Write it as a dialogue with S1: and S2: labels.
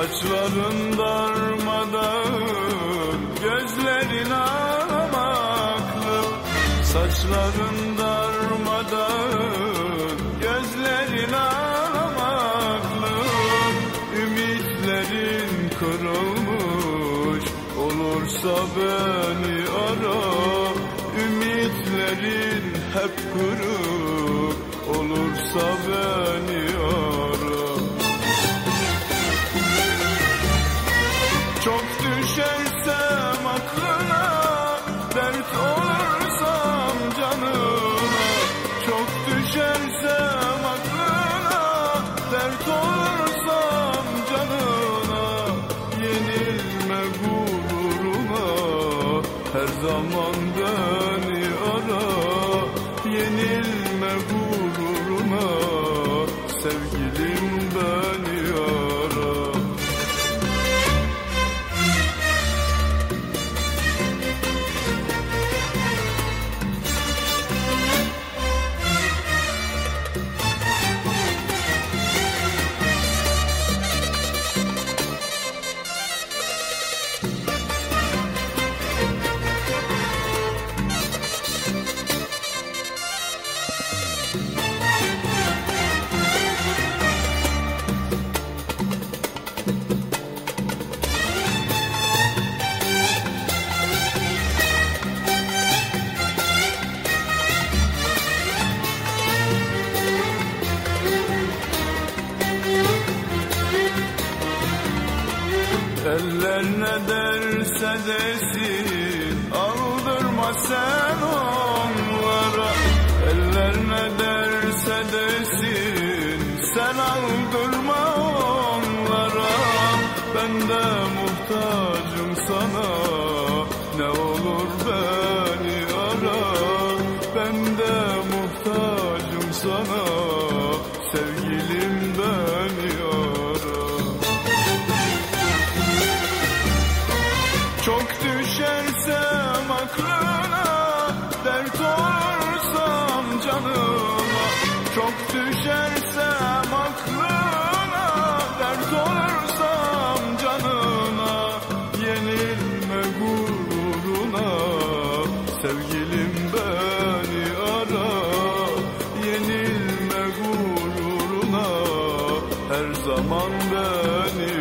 S1: Saçların darmadağın Gözlerin ağlamaklı Saçların darmadağın Gözlerin ağlamaklı Ümitlerin kırılmış Olursa beni ara. Ümitlerin hep kırık Olursa beni ara zaman beni ara Yenilme gururuna Eller ne derse desin Aldırma sen onlara. Eller ne derse desin Sen aldırma onlara. Ben de muhtacım sana Ne olur aklına Dert olursam canıma Çok düşersem aklına Dert olursam canına Yenilme gururuna. Sevgilim beni ara Yenilme gururuna. Her zaman beni